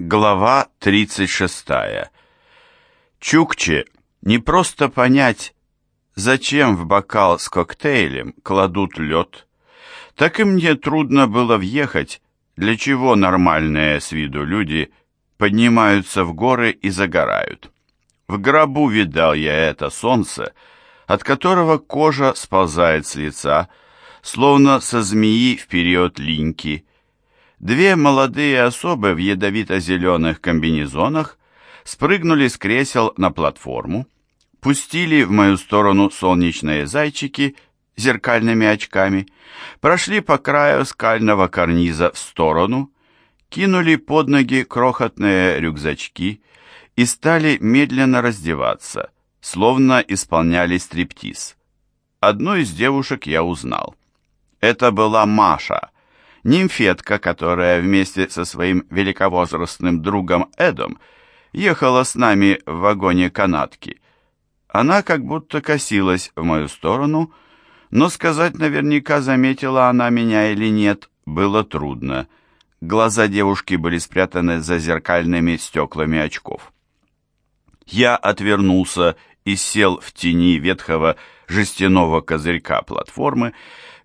Глава 36. Чукче не просто понять, зачем в бокал с коктейлем кладут лед, так и мне трудно было въехать, для чего нормальные с виду люди поднимаются в горы и загорают. В гробу видал я это солнце, от которого кожа сползает с лица, словно со змеи в период линьки, Две молодые особы в ядовито-зеленых комбинезонах спрыгнули с кресел на платформу, пустили в мою сторону солнечные зайчики зеркальными очками, прошли по краю скального карниза в сторону, кинули под ноги крохотные рюкзачки и стали медленно раздеваться, словно исполняли стриптиз. Одну из девушек я узнал. Это была Маша — нимфетка, которая вместе со своим великовозрастным другом Эдом ехала с нами в вагоне канатки. Она как будто косилась в мою сторону, но сказать наверняка, заметила она меня или нет, было трудно. Глаза девушки были спрятаны за зеркальными стеклами очков. Я отвернулся и сел в тени ветхого жестяного козырька платформы,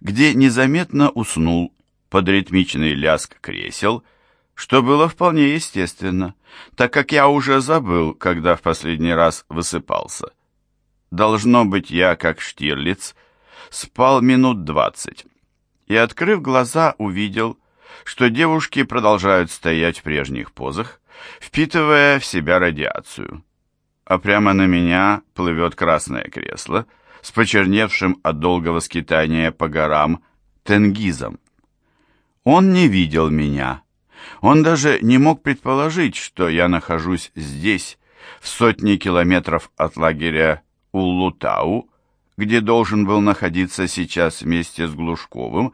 где незаметно уснул под ритмичный ляск кресел, что было вполне естественно, так как я уже забыл, когда в последний раз высыпался. Должно быть, я, как Штирлиц, спал минут двадцать, и, открыв глаза, увидел, что девушки продолжают стоять в прежних позах, впитывая в себя радиацию. А прямо на меня плывет красное кресло с почерневшим от долгого скитания по горам тенгизом. Он не видел меня. Он даже не мог предположить, что я нахожусь здесь, в сотне километров от лагеря Уллутау, где должен был находиться сейчас вместе с Глушковым,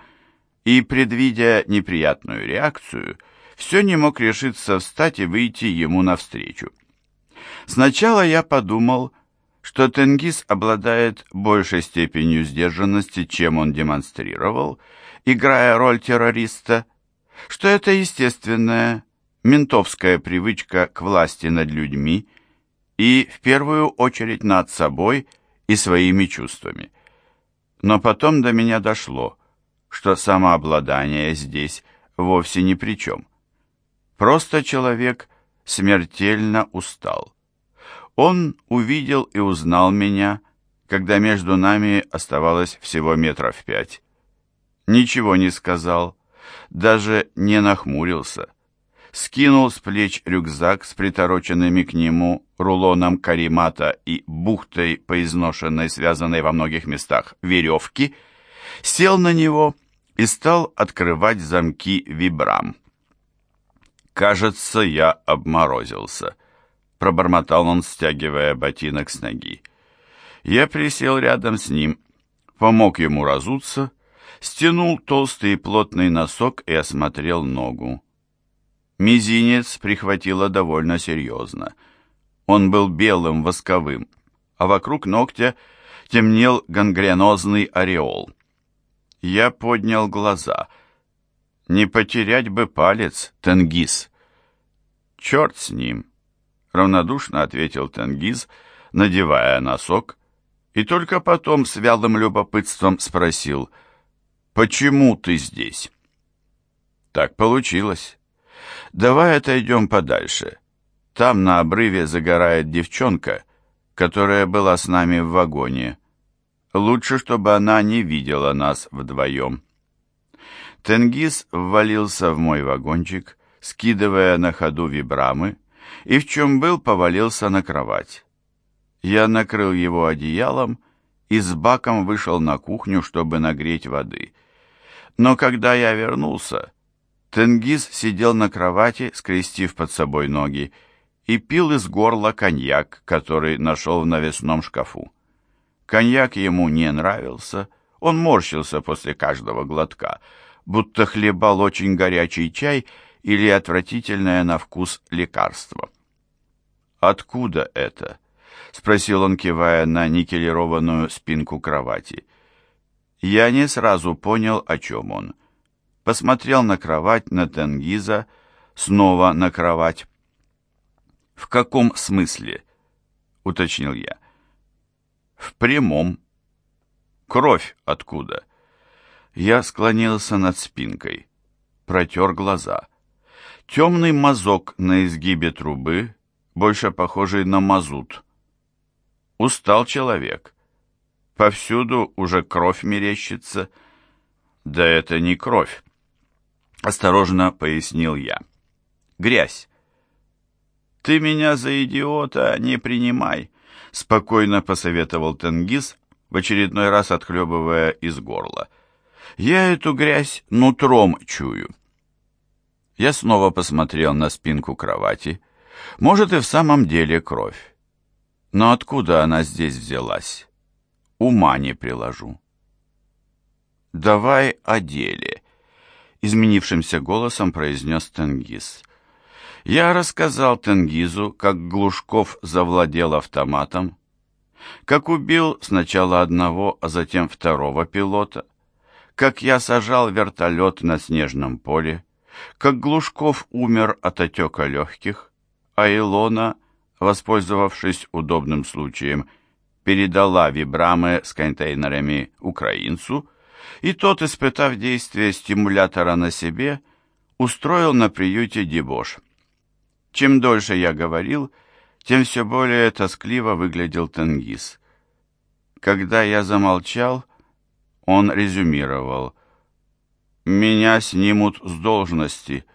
и, предвидя неприятную реакцию, все не мог решиться встать и выйти ему навстречу. Сначала я подумал, что Тенгиз обладает большей степенью сдержанности, чем он демонстрировал, играя роль террориста, что это естественная ментовская привычка к власти над людьми и, в первую очередь, над собой и своими чувствами. Но потом до меня дошло, что самообладание здесь вовсе ни при чем. Просто человек смертельно устал. Он увидел и узнал меня, когда между нами оставалось всего метров пять ничего не сказал, даже не нахмурился. Скинул с плеч рюкзак с притороченными к нему рулоном каримата и бухтой по изношенной, связанной во многих местах веревки, сел на него и стал открывать замки вибрам. «Кажется, я обморозился», — пробормотал он, стягивая ботинок с ноги. Я присел рядом с ним, помог ему разуться стянул толстый и плотный носок и осмотрел ногу. Мизинец прихватило довольно серьезно. Он был белым, восковым, а вокруг ногтя темнел гангренозный ореол. Я поднял глаза. Не потерять бы палец, Тенгиз. Черт с ним, равнодушно ответил Тенгиз, надевая носок, и только потом с вялым любопытством спросил — Почему ты здесь? Так получилось. Давай отойдем подальше. Там на обрыве загорает девчонка, которая была с нами в вагоне. Лучше, чтобы она не видела нас вдвоем. Тенгиз ввалился в мой вагончик, скидывая на ходу вибрамы, и в чем был, повалился на кровать. Я накрыл его одеялом и с баком вышел на кухню, чтобы нагреть воды — но когда я вернулся, Тенгиз сидел на кровати, скрестив под собой ноги, и пил из горла коньяк, который нашел в навесном шкафу. Коньяк ему не нравился, он морщился после каждого глотка, будто хлебал очень горячий чай или отвратительное на вкус лекарство. «Откуда это?» — спросил он, кивая на никелированную спинку кровати. Я не сразу понял, о чем он. Посмотрел на кровать, на Тенгиза, снова на кровать. «В каком смысле?» — уточнил я. «В прямом. Кровь откуда?» Я склонился над спинкой, протер глаза. Темный мазок на изгибе трубы, больше похожий на мазут. Устал человек. Повсюду уже кровь мерещится. Да это не кровь. Осторожно пояснил я. Грязь. Ты меня за идиота не принимай, спокойно посоветовал Тенгиз, в очередной раз отхлебывая из горла. Я эту грязь нутром чую. Я снова посмотрел на спинку кровати. Может, и в самом деле кровь. Но откуда она здесь взялась? Ума не приложу. «Давай о деле», — изменившимся голосом произнес Тенгиз. Я рассказал Тенгизу, как Глушков завладел автоматом, как убил сначала одного, а затем второго пилота, как я сажал вертолет на снежном поле, как Глушков умер от отека легких, а Илона, воспользовавшись удобным случаем, передала вибрамы с контейнерами украинцу, и тот, испытав действие стимулятора на себе, устроил на приюте дебош. Чем дольше я говорил, тем все более тоскливо выглядел Тенгиз. Когда я замолчал, он резюмировал. «Меня снимут с должности.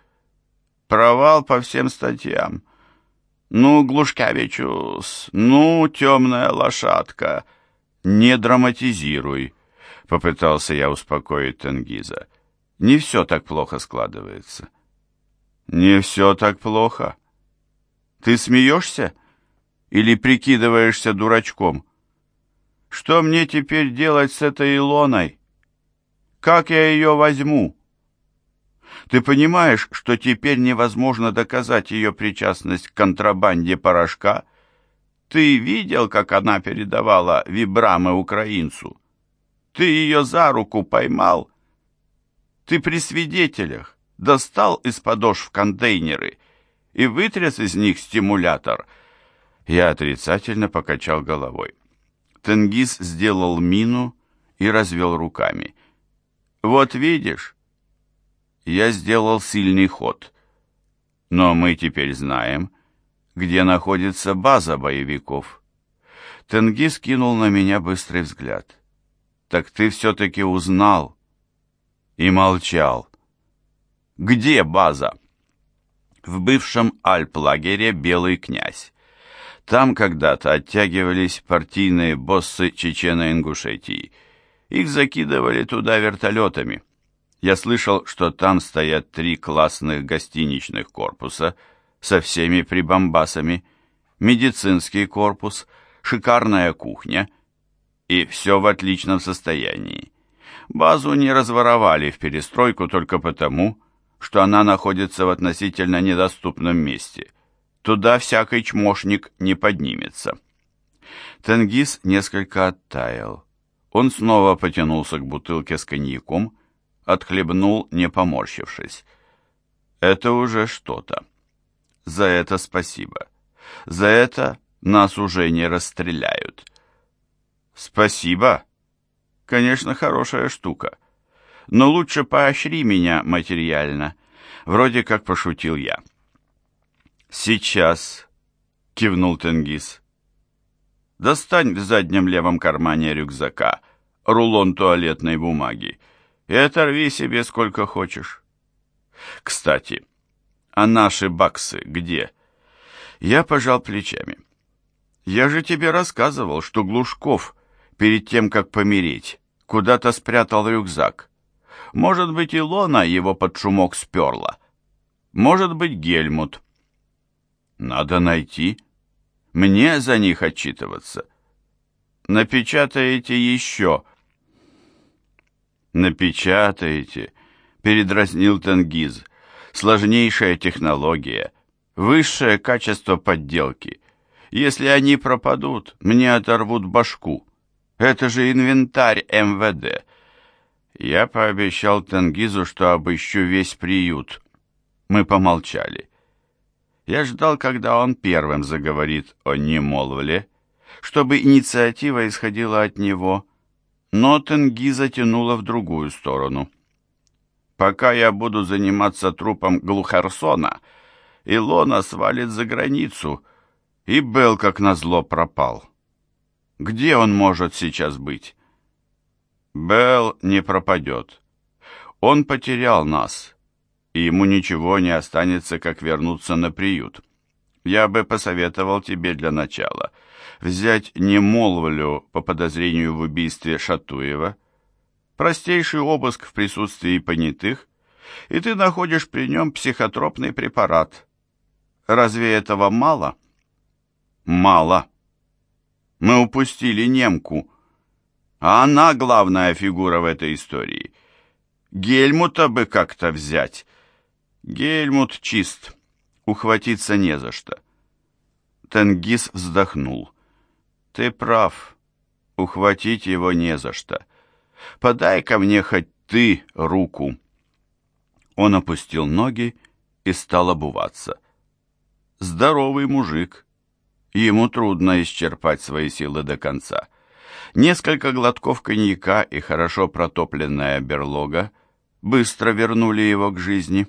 Провал по всем статьям. Ну, Глушкевичус, ну, темная лошадка, не драматизируй», — попытался я успокоить Тенгиза. «Не все так плохо складывается». «Не все так плохо. Ты смеешься или прикидываешься дурачком?» Что мне теперь делать с этой Илоной? Как я ее возьму? Ты понимаешь, что теперь невозможно доказать ее причастность к контрабанде порошка? Ты видел, как она передавала вибрамы украинцу? Ты ее за руку поймал? Ты при свидетелях достал из подошв контейнеры и вытряс из них стимулятор? Я отрицательно покачал головой. Тенгиз сделал мину и развел руками. «Вот видишь, я сделал сильный ход. Но мы теперь знаем, где находится база боевиков». Тенгиз кинул на меня быстрый взгляд. «Так ты все-таки узнал?» И молчал. «Где база?» «В бывшем Альп-лагере «Белый князь». Там когда-то оттягивались партийные боссы Чечено-Ингушетии. Их закидывали туда вертолетами. Я слышал, что там стоят три классных гостиничных корпуса со всеми прибамбасами, медицинский корпус, шикарная кухня, и все в отличном состоянии. Базу не разворовали в перестройку только потому, что она находится в относительно недоступном месте – Туда всякий чмошник не поднимется. Тенгиз несколько оттаял. Он снова потянулся к бутылке с коньяком, отхлебнул, не поморщившись. Это уже что-то. За это спасибо. За это нас уже не расстреляют. Спасибо. Конечно, хорошая штука. Но лучше поощри меня материально. Вроде как пошутил я. «Сейчас», — кивнул Тенгиз. «Достань в заднем левом кармане рюкзака рулон туалетной бумаги и оторви себе сколько хочешь. Кстати, а наши баксы где?» Я пожал плечами. «Я же тебе рассказывал, что Глушков, перед тем, как помереть, куда-то спрятал рюкзак. Может быть, Илона его под шумок сперла. Может быть, Гельмут». Надо найти. Мне за них отчитываться. Напечатаете еще. Напечатаете, передразнил Тенгиз. Сложнейшая технология, высшее качество подделки. Если они пропадут, мне оторвут башку. Это же инвентарь МВД. Я пообещал Тенгизу, что обыщу весь приют. Мы помолчали. Я ждал, когда он первым заговорит о немолвле, чтобы инициатива исходила от него, но Тенги затянула в другую сторону. «Пока я буду заниматься трупом Глухарсона, Илона свалит за границу, и Белл, как назло, пропал. Где он может сейчас быть?» «Белл не пропадет. Он потерял нас, и ему ничего не останется, как вернуться на приют. Я бы посоветовал тебе для начала — взять немолвлю по подозрению в убийстве Шатуева, простейший обыск в присутствии понятых, и ты находишь при нем психотропный препарат. Разве этого мало? Мало. Мы упустили немку, а она главная фигура в этой истории. Гельмута бы как-то взять. Гельмут чист, ухватиться не за что. Тенгиз вздохнул. Ты прав. Ухватить его не за что. подай ко мне хоть ты руку. Он опустил ноги и стал обуваться. Здоровый мужик. Ему трудно исчерпать свои силы до конца. Несколько глотков коньяка и хорошо протопленная берлога быстро вернули его к жизни.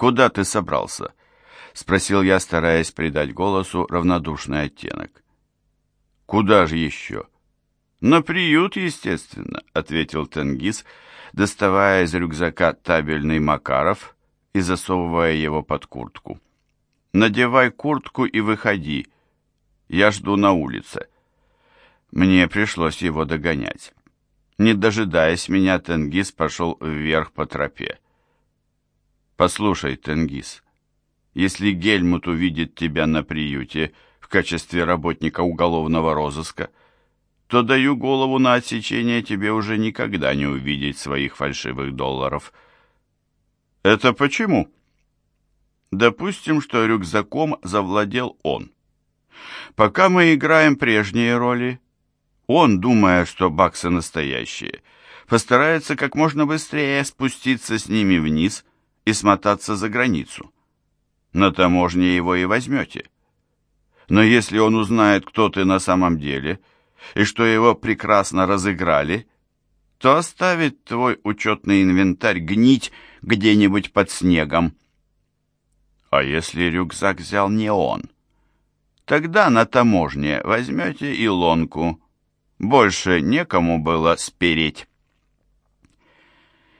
«Куда ты собрался?» — спросил я, стараясь придать голосу равнодушный оттенок. Куда же еще? На приют, естественно, ответил Тенгиз, доставая из рюкзака табельный Макаров и засовывая его под куртку. Надевай куртку и выходи. Я жду на улице. Мне пришлось его догонять. Не дожидаясь меня, Тенгиз пошел вверх по тропе. «Послушай, Тенгиз, если Гельмут увидит тебя на приюте, — качестве работника уголовного розыска, то даю голову на отсечение тебе уже никогда не увидеть своих фальшивых долларов. Это почему? Допустим, что рюкзаком завладел он. Пока мы играем прежние роли, он, думая, что баксы настоящие, постарается как можно быстрее спуститься с ними вниз и смотаться за границу. На таможне его и возьмете. Но если он узнает, кто ты на самом деле, и что его прекрасно разыграли, то оставит твой учетный инвентарь гнить где-нибудь под снегом. А если рюкзак взял не он? Тогда на таможне возьмете и лонку. Больше некому было спереть.